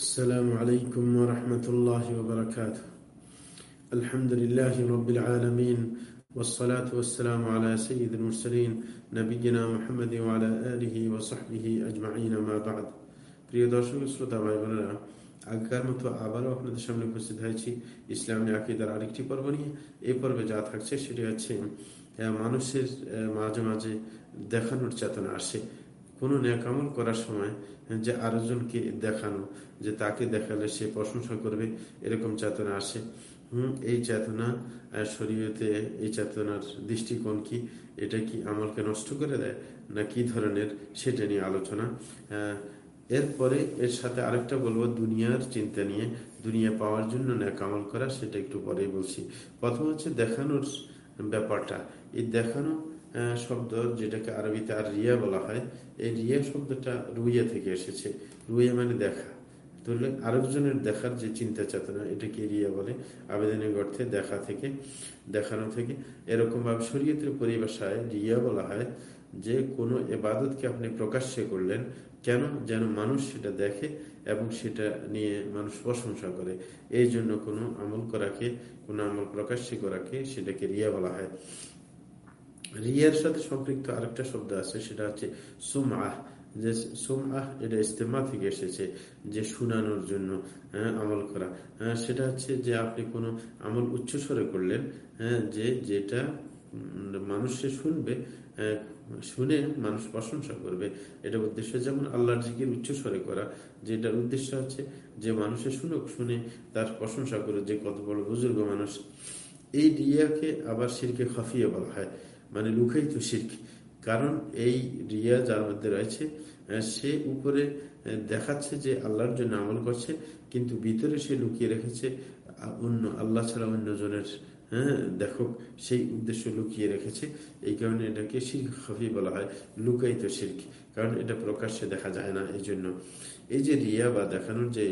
السلام عليكم ورحمة الله وبركاته الحمد لله رب العالمين والصلاة والسلام على سيد المرسلين نبينا محمد وعلى آله وصحبه أجمعين ما بعد প্রিয় দর্শক শ্রোতা ভাই বোনেরা আগেকার মতো আবারও আপনাদের সামনে উপস্থিত হয়েছি ইসলামী আকিদার আরেকটি পর্ব নিয়ে এই পর্বে যা থাকছে সেটি হচ্ছে মানুষের মাঝে মাঝে দেখানোর চেতনা আসে কোনো ন্যাকামল করার সময় যে আরেকজনকে দেখানো, যে তাকে দেখালে সে প্রশংসা করবে, এরকম চেতনা আসে। হম, এই চেতনা শরীয়তে এই চেতনার দৃষ্টিকোণ কি? এটা কি আমলকে নষ্ট করে দেয়? না কি ধরনের? সেটা নিয়ে আলোচনা। এরপরে এর সাথে আরেকটা বলব, দুনিয়ার চিন্তা নিয়ে, দুনিয়া পাওয়ার জন্য ন্যাক আমল করা, সেটা একটু পরেই বলছি। প্রথম হচ্ছে দেখানোর ব্যাপারটা। এই দেখানো শব্দ যেটাকে আরবিতে আর রিয়া বলা হয়, এই রিয়া শব্দটা রুইয়া থেকে এসেছে। রুইয়া মানে দেখা। তাহলে আরেকজনের দেখার যে চিন্তা চেতনা, এটাকে রিয়া বলে। আবেদনের অর্থে দেখা থেকে, দেখানো থেকে। এরকম ভাবে শরীয়তের পরিভাষায় রিয়া বলা হয় যে, কোনো এবাদতকে আপনি প্রকাশ্যে করলেন, কেন যেন মানুষ সেটা দেখে এবং সেটা নিয়ে মানুষ প্রশংসা করে। এই জন্য কোনো আমল করাকে, কোনো আমল প্রকাশ্যে করাকে সেটাকে রিয়া বলা হয়। রিয়ার সাথে সম্পৃক্ত আরেকটা শব্দ আছে, সেটা হচ্ছে সুমআহ। যে সুমআহ, এটা ইস্তেমা থেকে এসেছে যে শুনানোর জন্য হ্যাঁ আমল করা। হ্যাঁ সেটা হচ্ছে যে আপনি কোনো আমল উচ্চস্বরে করলেন হ্যাঁ যে যেটা মানুষে শুনবে শুনে মানুষ প্রশংসা করবে। এটা উদ্দেশ্য যেমন আল্লাহর জিকির উচ্চস্বরে করা, যেটার উদ্দেশ্য হচ্ছে যে মানুষে শুনুক, শুনে তার প্রশংসা করে যে কত বড় বুজুর্গ মানুষ। এই রিয়াকে আবার সিরকে খাফিয়ে বলা হয়। মানে লুকাইত শির্ক। কারণ এই রিয়া যার মধ্যে রয়েছে সে উপরে দেখাচ্ছে যে আল্লাহর জন্য আমল করছে, কিন্তু ভিতরে সে লুকিয়ে রেখেছে অন্য, আল্লাহ ছাড়া অন্য জনের হ্যাঁ দেখো, সেই উদ্দেশ্য লুকিয়ে রেখেছে। এই কারণে এটাকে শির্ক খাফি বলা হয় লুকাইত শির্ক। কারণ এটা প্রকাশ্যে দেখা যায় না এই জন্য এই যে রিয়া বা দেখানোর যে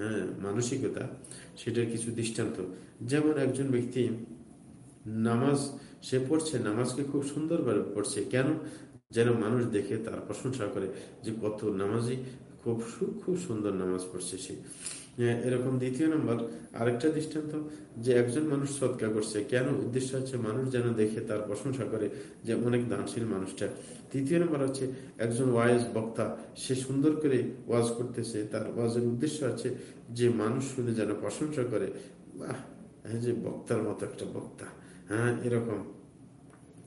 হ্যাঁ মানসিকতা, সেটার কিছু দৃষ্টান্ত। যেমন একজন ব্যক্তি নামাজ সে পড়ছে, নামাজকে খুব সুন্দরভাবে পড়ছে। কেন? যেন মানুষ দেখে তার প্রশংসা করে যে কত নামাজি, খুব খুব সুন্দর নামাজ পড়ছে সে। এরকম দ্বিতীয় নম্বর, আরেকটা দৃষ্টান্ত, যে একজন মানুষ সৎকা করছে। কেন? উদ্দেশ্য হচ্ছে মানুষ যেন দেখে তার প্রশংসা করে যে অনেক দানশীল মানুষটা। তৃতীয় নম্বর হচ্ছে, একজন ওয়াইজ বক্তা, সে সুন্দর করে ওয়াজ করতেছে। তার ওয়াজের উদ্দেশ্য আছে যে মানুষ শুনে যেন প্রশংসা করে। বাহ যে বক্তার মতো একটা বক্তা। হ্যাঁ এরকম।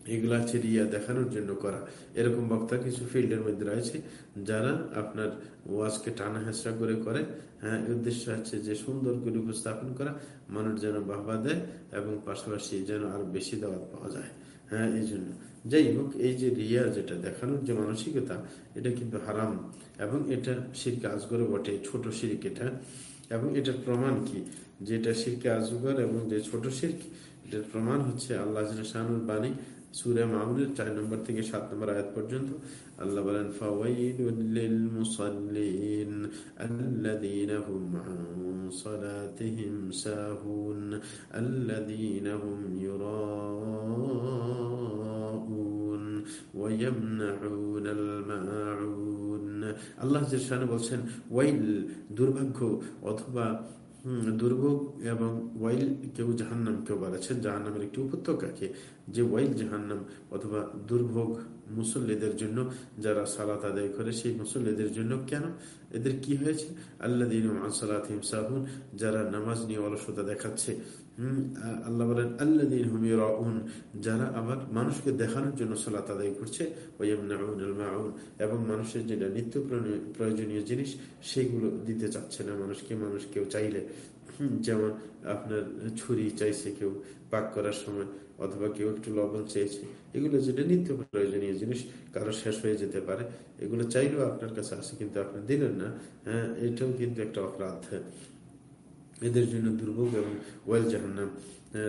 এগুলা রিয়া দেখানোর জন্য করা। এরকম বক্তা কিছু ফিল্ডের মধ্যে রয়েছে যারা আপনার ওয়াজকে টানা হেসরা করে করে। হ্যাঁ উদ্দেশ্য হচ্ছে যে সুন্দর করে উপস্থাপন করা, মানুষ যেন বাহবা দেয় এবং পাশাপাশি যেন আরও বেশি দাওয়াত পাওয়া যায়। হ্যাঁ এই জন্য। যাই হোক, এই যে রিয়া যেটা দেখানোর যে মানসিকতা, এটা কিন্তু হারাম। এবং এটা শিরকে আজগরে বটে, ছোট শিরিক এটা। এবং এটার প্রমাণ কি? যেটা শিরকে আজগর এবং যে ছোট শির্ক এটার প্রমাণ হচ্ছে আল্লাহ শাহানুর বাণী সুরে মামুনের চার নম্বর থেকে সাত নম্বর আয়াত পর্যন্ত আল্লাহ বলেন ফাওয়াইলুল আল্লাহ বলছেন, ওয়াইল দুর্ভাগ্য অথবা দুর্ভোগ এবং ওয়াইল কেউ জাহান্নাম কেউ বলেছেন জাহান্নামের একটি উপত্যকাকে যে ওয়াইল জাহান্নাম অথবা দুর্ভোগ মুসল্লিদের জন্য যারা সালাত আদায় করে, সেই মুসল্লিদের জন্য কেন? এদের কি হয়েছে? আল্লাহ দিন সাহুন, যারা নামাজ নিয়ে অলসতা দেখাচ্ছে হম আল্লাহ বলেন আল্লাহ দিন যারা আবার মানুষকে দেখানোর জন্য সালাত আদায় করছে এবং মানুষের যেটা নিত্য প্রয়োজনীয় জিনিস, সেগুলো দিতে চাচ্ছে না মানুষকে, মানুষ কেউ চাইলে। যেমন আপনার ছুরি চাইছে কেউ পাক করার সময়, অথবা কেউ একটু লবণ চেয়েছে, এগুলো যেটা নিত্য প্রয়োজনীয় জিনিস, কারও শেষ হয়ে যেতে পারে। এগুলো চাইলেও আপনার কাছে আসে, কিন্তু আপনি দিলেন না। হ্যাঁ এটাও কিন্তু একটা অপরাধ। এদের জন্য দুর্ভোগ এবং ওয়েল জাহান্নাম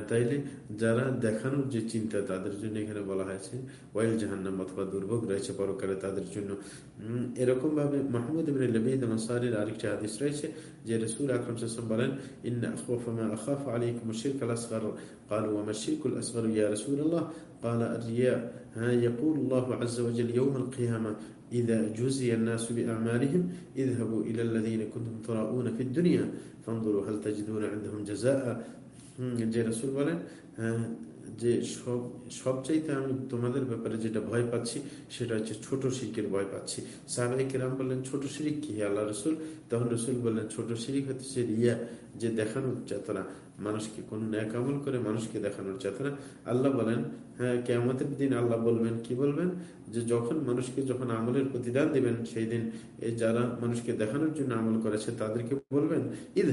তাইলে যারা দেখানোর যে চিন্তা তাদের জন্য এখানে বলা হয়েছে ওয়াইল জাহান্নাম অথবা দুর্ভোগ রয়েছে পরকালে তাদের জন্য এরকম ভাবে মাহমুদ ইবিন লবিদ আনসারির আরেকটি হাদিস রয়েছে যে রসুল আকরম সাল্লাম বলেন ইন্না আখওয়াফ মা আখাফ আলাইকুম الشرك الاصغر قالوا وما الشرك الاصغر يا رسول الله قال الرياء يقول الله عز وجل يوم القيامه إذا جزي الناس بأعمالهم اذهبوا إلى الذين كنتم تراؤون في الدنيا فانظروا هل تجدون عندهم جزاء যে রসুল বলেন যে সব সবচাইতে আমি তোমাদের ব্যাপারে যেটা ভয় পাচ্ছি সেটা হচ্ছে ছোট শিরিকের ভয় পাচ্ছি সাহাবাই কেরাম বললেন ছোট শিরিক কি আল্লাহ রসুল তখন রসুল বললেন ছোট শিরিক হচ্ছে রিয়া যে দেখানোর চেতনা মানুষকে, কোন ন্যাক আমল করে মানুষকে দেখানোর চেতনা আল্লাহ বলেন হ্যাঁ কেমতের দিন আল্লাহ বলবেন, কি বলবেন? যে যখন মানুষকে যখন আমলের প্রতিদান দিবেন, সেই দিন এই যারা মানুষকে দেখানোর জন্য আমল করেছে, তাদেরকে বলবেন ঈদ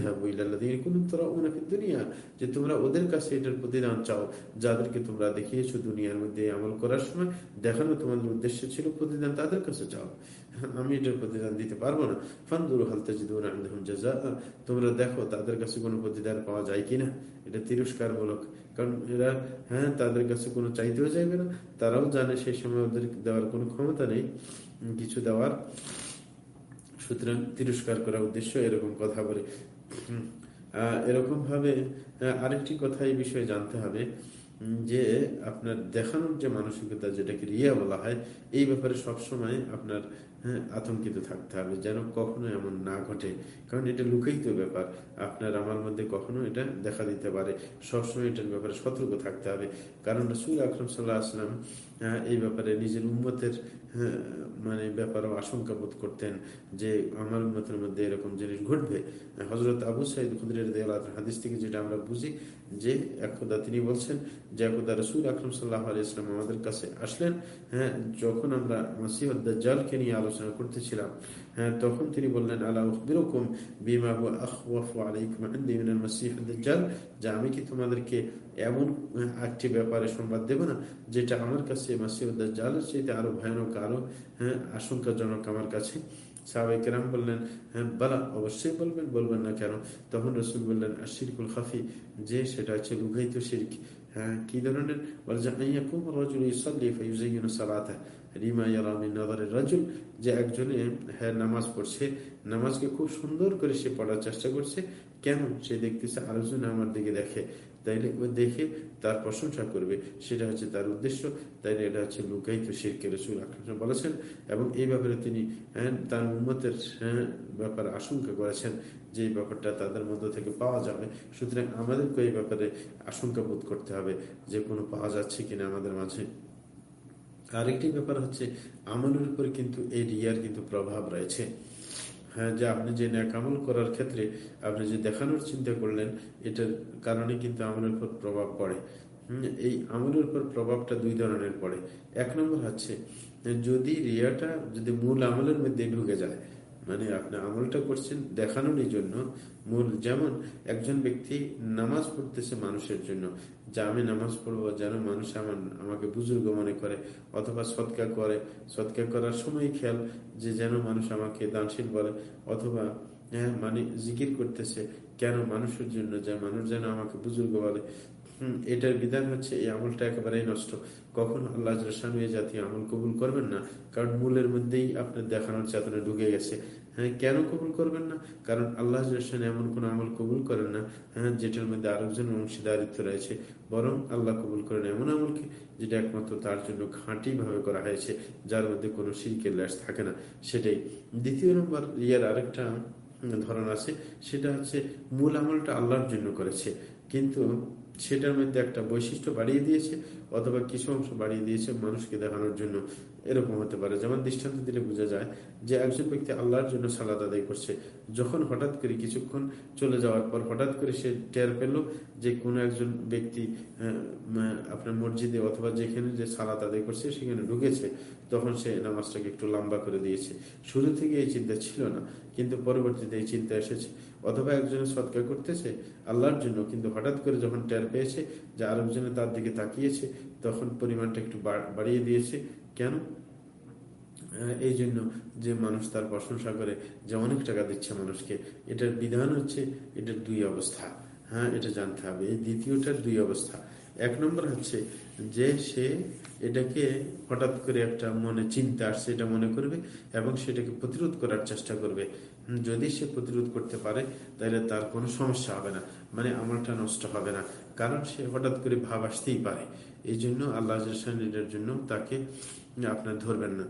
দুনিয়া। যে তোমরা ওদের কাছে এটার প্রতিদান চাও, যাদেরকে তোমরা দেখিয়েছো দুনিয়ার মধ্যে আমল করার সময়, দেখানো তোমাদের উদ্দেশ্য ছিল প্রতিদান, তাদের কাছে চাও। আমি এটার প্রতিদান দিতে পারব না। ফান্দুর হালতে তোমরা দেখো, তাদের কাছে কোনো প্রতিদান পাওয়া যায় কিনা, এটা তিরস্কারমূলক কারণ এরা হ্যাঁ তাদের কাছে কোনো চাইতেও যাইবে না, তারাও জানে সেই সময় ওদের দেওয়ার কোনো ক্ষমতা নেই, কিছু দেওয়ার। সুতরাং তিরস্কার করার উদ্দেশ্য এরকম কথা বলে। এরকম ভাবে আরেকটি কথা এই বিষয়ে জানতে হবে যে আপনার দেখানোর যে মানসিকতা, যেটাকে রিয়া বলা হয়, এই ব্যাপারে সবসময় আপনার হ্যাঁ আতঙ্কিত থাকতে হবে, যেন কখনো এমন না ঘটে। কারণ এটা লুকেইত ব্যাপার। আপনার আমার মধ্যে কখনো এটা দেখা দিতে পারে। সবসময় এটার ব্যাপারে সতর্ক থাকতে হবে। কারণ রসুল আকরম সাল্লাহ আসলাম এই ব্যাপারে নিজের উন্মতের মানে ব্যাপারেও আশঙ্কা বোধ করতেন যে আমার উন্মতের মধ্যে এরকম জিনিস ঘটবে। হজরত আবু সাইদ খুদ্রের হাদিস থেকে যেটা আমরা বুঝি যে একদা তিনি বলছেন যে একদা রসুল আকরম সাল্লাহ আলি ইসলাম আমাদের কাছে আসলেন হ্যাঁ যখন আমরা মাসিহদ্দালকে নিয়ে আলোচনা করতেছিলাম হ্যাঁ তখন তিনি বললেন আল্লাহ বিরকম বিমা আলাইকুম মাসিহদ্দাল যে আমি কি তোমাদেরকে এমন একটি ব্যাপারে সংবাদ দেব না, যেটা আমার কাছে মাসিউদ্দালের চাইতে আরও ভয়ানক আরও হ্যাঁ আশঙ্কাজনক আমার কাছে। সাহাবাইকেরাম বললেন হ্যাঁ বালা, অবশ্যই বলবেন বলবেন না কেন? তখন রসুল বললেন শিরকুল খাফি, যে সেটা হচ্ছে লুঘাইত শিরক। হ্যাঁ কি ধরনের? যে একজনে হ্যাঁ নামাজ পড়ছে নামাজকে খুব সুন্দর করে সে পড়ার চেষ্টা করছে সে দেখতেছে আমার দিকে দেখে। তাইলে দেখে তার প্রশংসা করবে। সেটা হচ্ছে তার উদ্দেশ্য। তাইলে এটা হচ্ছে লুকাইত শিরকে বলেছেন এবং এই ব্যাপারে তিনি হ্যাঁ, তার উন্মতের হ্যাঁ, ব্যাপারে আশঙ্কা করেছেন যে ব্যাপারটা তাদের মধ্য থেকে পাওয়া যাবে। সুতরাং আমাদেরকে এই ব্যাপারে আশঙ্কা বোধ করতে হবে যে কোনো পাওয়া যাচ্ছে কিনা আমাদের মাঝে। আরেকটি ব্যাপার হচ্ছে, আমলের উপর কিন্তু এই রিয়ার কিন্তু প্রভাব রয়েছে। হ্যাঁ যে আপনি যে ন্যাকামল করার ক্ষেত্রে আপনি যে দেখানোর চিন্তা করলেন, এটার কারণে কিন্তু আমলের উপর প্রভাব পড়ে। এই আমলের উপর প্রভাবটা দুই ধরনের পড়ে। এক নম্বর হচ্ছে, যদি রিয়াটা, যদি মূল আমলের মধ্যে ঢুকে যায় মানে আপনি আমলটা করছেন দেখানোর জন্য। মূল যেমন একজন ব্যক্তি নামাজ পড়তেছে মানুষের জন্য, যে আমি নামাজ পড়ব যেন মানুষ আমার, আমাকে বুজুর্গ মনে করে, অথবা সৎকা করে। সৎকা করার সময় খেয়াল যে যেন মানুষ আমাকে দানশীল বলে, অথবা হ্যাঁ মানে জিকির করতেছে, কেন মানুষের জন্য, যে মানুষ যেন আমাকে বুজুর্গ বলে। হম, এটার বিধান হচ্ছে এই আমলটা একেবারেই নষ্ট। কখন আল্লাহ এই জাতীয় আমল কবুল করবেন না, কারণ মূলের মধ্যেই আপনার দেখানোর চেতনা ঢুকে গেছে। হ্যাঁ কেন কবুল করবেন না? কারণ আল্লাহ এমন কোন আমল কবুল করেন না হ্যাঁ যেটার মধ্যে আরেকজন অংশীদারিত্ব রয়েছে। বরং আল্লাহ কবুল করেন এমন আমলকে যেটা একমাত্র তার জন্য খাঁটি ভাবে করা হয়েছে, যার মধ্যে কোনো শিল্পের ল্যাস থাকে না। সেটাই। দ্বিতীয় নম্বর ইয়ার আরেকটা ধরন আছে, সেটা হচ্ছে মূল আমলটা আল্লাহর জন্য করেছে। কিন্তু সেটার মধ্যে একটা বৈশিষ্ট্য বাড়িয়ে দিয়েছে অথবা কিছু অংশ বাড়িয়ে দিয়েছে মানুষকে দেখানোর জন্য। এরকম হতে পারে। যেমন দৃষ্টান্ত দিলে বোঝা যায় যে একজন ব্যক্তি আল্লাহর জন্য সালাদ আদায় করছে। যখন হঠাৎ করে কিছুক্ষণ চলে যাওয়ার পর হঠাৎ করে সে টের পেল যে কোনো একজন ব্যক্তি আপনার মসজিদে অথবা যেখানে যে সালাদ আদায় করছে সেখানে ঢুকেছে, তখন সে নামাজটাকে একটু লম্বা করে দিয়েছে। শুরু থেকে এই চিন্তা ছিল না, কিন্তু পরবর্তীতে এই চিন্তা এসেছে। অথবা একজনে সৎকার করতেছে আল্লাহর জন্য, কিন্তু হঠাৎ করে যখন টের পেয়েছে যে আরেকজনে তার দিকে তাকিয়েছে, তখন পরিমাণটা একটু বাড়িয়ে দিয়েছে। কেন? এই জন্য যে মানুষ তার প্রশংসা করে যে অনেক টাকা দিচ্ছে মানুষকে, এটার বিধান হচ্ছে এটার দুই অবস্থা। হ্যাঁ এটা জানতে হবে। এই দ্বিতীয়টার দুই অবস্থা। এক নম্বর হচ্ছে যে সে এটাকে হঠাৎ করে একটা মনে চিন্তা আসছে, এটা মনে করবে এবং সেটাকে প্রতিরোধ করার চেষ্টা করবে। যদি সে প্রতিরোধ করতে পারে, তাহলে তার কোনো সমস্যা হবে না। মানে আমারটা নষ্ট হবে না। কারণ সে হঠাৎ করে ভাব আসতেই পারে। এই জন্য আল্লাহ এটার জন্য তাকে আপনার ধরবেন না।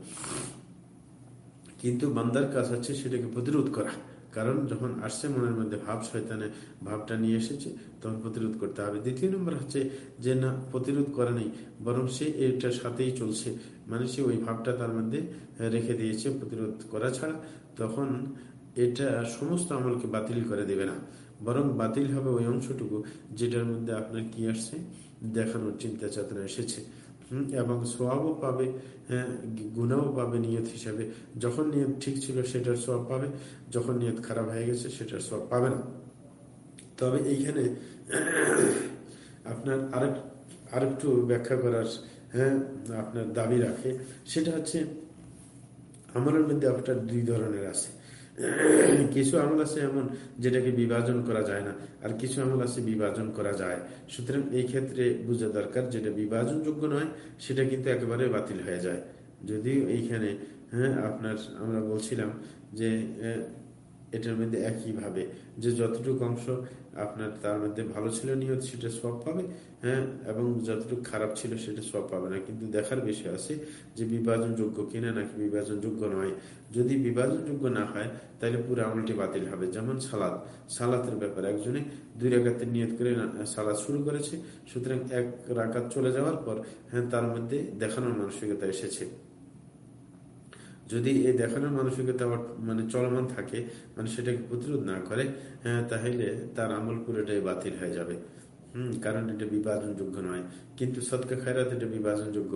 কিন্তু বান্দার কাজ হচ্ছে সেটাকে প্রতিরোধ করা। কারণ যখন আসছে মনের মধ্যে ভাব, শয়তানে ভাবটা নিয়ে এসেছে, তখন প্রতিরোধ করতে হবে। দ্বিতীয় নম্বর হচ্ছে যে না, প্রতিরোধ করে নেই, বরং সে এটার সাথেই চলছে। মানে সে ওই ভাবটা তার মধ্যে রেখে দিয়েছে প্রতিরোধ করা ছাড়া। তখন এটা সমস্ত আমলকে বাতিল করে দেবে না। বরং বাতিল হবে ওই অংশটুকু যেটার মধ্যে আপনার কি আসছে? দেখানোর চিন্তা চেতনা এসেছে। এবং সোয়াবও পাবে হ্যাঁ গুণাও পাবে নিয়ত হিসাবে। যখন নিয়ত ঠিক ছিল সেটার সোয়াব পাবে, যখন নিয়ত খারাপ হয়ে গেছে সেটার সোয়াব পাবে না। তবে এইখানে আপনার আরেক, আরেকটু ব্যাখ্যা করার হ্যাঁ আপনার দাবি রাখে। সেটা হচ্ছে, আমলের মধ্যে আপনার দুই ধরনের আছে। কিছু আমল আছে এমন যেটাকে বিভাজন করা যায় না, আর কিছু আমল আছে বিভাজন করা যায়। সুতরাং এই ক্ষেত্রে বোঝা দরকার যেটা বিভাজনযোগ্য নয়, সেটা কিন্তু একেবারে বাতিল হয়ে যায়। যদিও এইখানে হ্যাঁ আপনার, আমরা বলছিলাম যে এটার মধ্যে একইভাবে যে যতটুকু অংশ আপনার তার মধ্যে ভালো ছিল নিয়ত সেটা সব পাবে হ্যাঁ এবং যতটুকু খারাপ ছিল সেটা সব পাবে না। কিন্তু দেখার বিষয় আছে যে বিভাজনযোগ্য কিনা নাকি বিভাজনযোগ্য নয়। যদি বিভাজনযোগ্য না হয়, তাহলে পুরো আমলটি বাতিল হবে। যেমন সালাদ। সালাতের ব্যাপারে একজনে দুই রাকাতের নিয়ত করে সালাদ শুরু করেছে, সুতরাং এক রাকাত চলে যাওয়ার পর হ্যাঁ তার মধ্যে দেখানোর মানসিকতা এসেছে। যদি এই দেখানোর মানসিকতা মানে চলমান থাকে মানে সেটাকে প্রতিরোধ না করে হ্যাঁ, তাহলে তার আমল পুরোটাই বাতিল হয়ে যাবে। হম, কারণ এটা বিভাজনযোগ্য নয়। কিন্তু সৎকা খায়রাত এটা বিভাজনযোগ্য।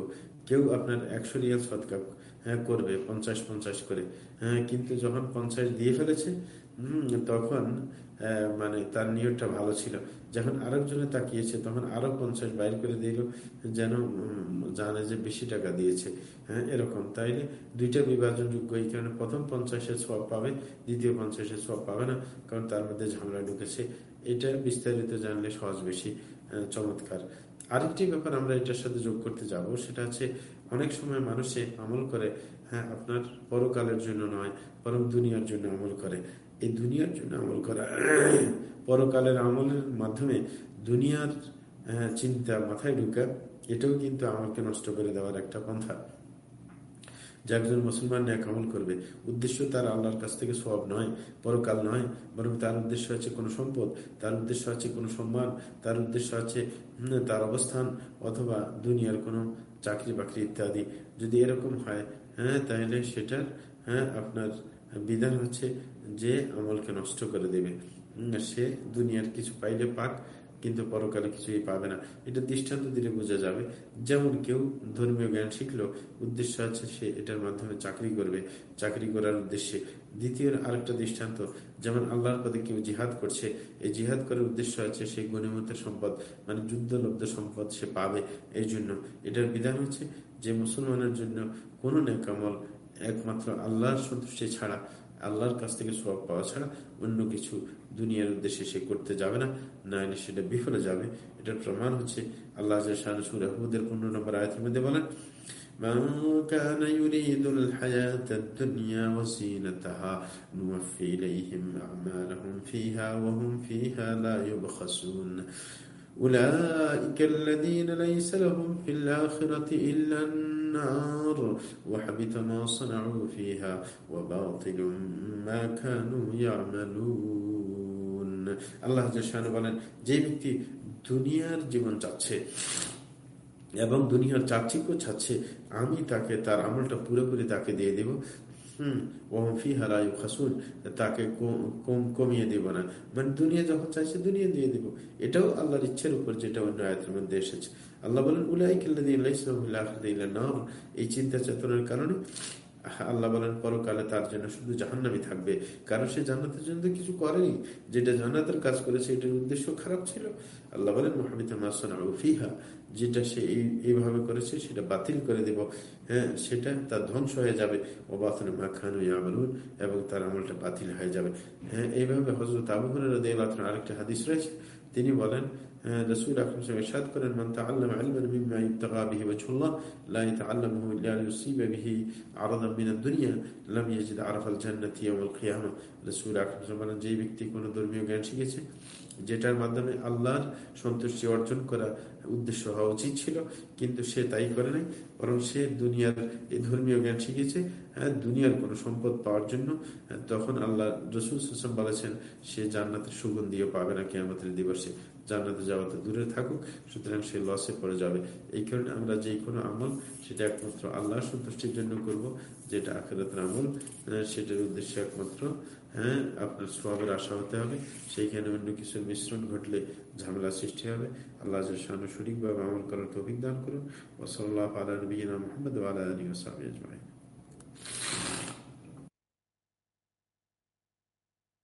কেউ আপনার একশো রিয়াল সৎকা হ্যাঁ করবে পঞ্চাশ পঞ্চাশ করে। হ্যাঁ কিন্তু যখন পঞ্চাশ দিয়ে ফেলেছে তখন মানে তার নিয়তটা ভালো ছিল। যখন আরেকজনে তাকিয়েছে, তখন আরও পঞ্চাশ বাইর করে দিল, যেন জানে যে বেশি টাকা দিয়েছে। হ্যাঁ এরকম। তাইলে দুইটা বিভাজনযোগ্য, এই কারণে প্রথম পঞ্চাশের সব পাবে, দ্বিতীয় পঞ্চাশের সব পাবে না, কারণ তার মধ্যে ঝামেলা ঢুকেছে। এটা বিস্তারিত জানলে সহজ, বেশি চমৎকার। আরেকটি ব্যাপার আমরা এটার সাথে যোগ করতে যাব, সেটা হচ্ছে অনেক সময় মানুষে আমল করে হ্যাঁ আপনার পরকালের জন্য নয়, বরং দুনিয়ার জন্য আমল করে। এই দুনিয়ার জন্য আমল করা, পরকালের আমলের মাধ্যমে দুনিয়ার চিন্তা মাথায় ঢুকা, এটাও কিন্তু আমলকে নষ্ট করে দেওয়ার একটা পন্থা। যে একজন মুসলমান ন্যাক আমল করবে। উদ্দেশ্য তার আল্লাহর কাছ থেকে সব নয়, পরকাল নয়, বরং তার উদ্দেশ্য আছে কোনো সম্পদ, তার উদ্দেশ্য আছে কোনো সম্মান, তার উদ্দেশ্য আছে তার অবস্থান অথবা দুনিয়ার কোনো চাকরি বাকরি ইত্যাদি। যদি এরকম হয় হ্যাঁ তাহলে সেটার হ্যাঁ আপনার বিধান হচ্ছে যে আমলকে নষ্ট করে দেবে। সে দুনিয়ার কিছু পাইলে পাক কিন্তু পরকালে কিছুই পাবে না। এটা দৃষ্টান্ত দিলে বোঝা যাবে। যেমন কেউ ধর্মীয় জ্ঞান শিখলো, উদ্দেশ্য আছে সে এটার মাধ্যমে চাকরি করবে। চাকরি করার উদ্দেশ্যে। দ্বিতীয় আরেকটা দৃষ্টান্ত, যেমন আল্লাহর পদে কেউ জিহাদ করছে, এই জিহাদ করার উদ্দেশ্য আছে সেই গণিমতের সম্পদ মানে যুদ্ধলব্ধ সম্পদ সে পাবে। এই জন্য এটার বিধান হচ্ছে যে মুসলমানের জন্য কোনো নেকামল একমাত্র আল্লাহর সন্তুষ্টি ছাড়া আল্লাহর কাছ থেকে সব পাওয়া ছাড়া অন্য কিছু দুনিয়ার উদ্দেশ্যে সে করতে যাবে না না এলে সেটা বিফলে যাবে এটার প্রমাণ হচ্ছে আল্লাহ সুরাহুদের পনেরো নম্বর আয়তের মধ্যে বলেন من كان يريد الحياة الدنيا وزينتها نوفي إليهم أعمالهم فيها وهم فيها لا يبخسون أولئك الذين ليس لهم في الآخرة إلا النار وحبط ما صنعوا فيها وباطل ما كانوا يعملون আল্লাহ জাহান বলেন যে ব্যক্তি দুনিয়ার জীবন চাচ্ছে এবং দুনিয়ার চাচ্ছিকও চাচ্ছে আমি তাকে তার আমলটা পুরোপুরি তাকে দিয়ে দেব তাকে কম কমিয়ে না। মানে দুনিয়া যখন চাইছে দুনিয়া দিয়ে এটাও আল্লাহর ইচ্ছের উপর যেটা অন্য আয়তের মধ্যে এসেছে। আল্লাহ বলেন এই চিন্তা চেতনার কারণে আল্লাহ বলেন, পরকালে তার জন্য শুধু জাহান্নামি থাকবে। কারণ সে জান্নাতের জন্য কিছু করেনি। যেটা জান্নাতের কাজ করেছে, এটার উদ্দেশ্য খারাপ ছিল। আল্লাহ বলেন ফিহা যেটা সে এইভাবে করেছে, সেটা বাতিল করে দেব। হ্যাঁ সেটা তার ধ্বংস হয়ে যাবে। ও বাতনে মাখানু ইয়ামলুন, এবং তার আমলটা বাতিল হয়ে যাবে। হ্যাঁ এইভাবে হজরত আবু হরের আরেকটা হাদিস রয়েছে। তিনি বলেন সাহেব করেন যে ব্যক্তি কোনো ধর্মীয় জ্ঞান শিখেছে যেটার মাধ্যমে আল্লাহর সন্তুষ্টি অর্জন করা উদ্দেশ্য হওয়া উচিত ছিল কিন্তু সে তাই করে নাই বরং সে দুনিয়ার এই ধর্মীয় জ্ঞান শিখেছে হ্যাঁ দুনিয়ার কোনো সম্পদ পাওয়ার জন্য হ্যাঁ, তখন আল্লাহ রসুল সুসম বলেছেন সে জান্নাতের সুগন্ধিও পাবে না কেয়ামতের দিবসে জান্নাতে যাওয়া তো দূরে থাকুক সুতরাং সে লসে পড়ে যাবে। এই কারণে আমরা যে কোনো আমল সেটা একমাত্র আল্লাহ সন্তুষ্টির জন্য করব যেটা আখেরাতের আমল সেটার উদ্দেশ্যে একমাত্র হ্যাঁ আপনার সবের আশা হতে হবে। সেইখানে অন্য কিছুর মিশ্রণ ঘটলে ঝামেলা সৃষ্টি হবে। আল্লাহ সঠিকভাবে আমল করার তো দান করুন। ওসল্লাহ আলা নবীনা মোহাম্মদ আলা ওসাহ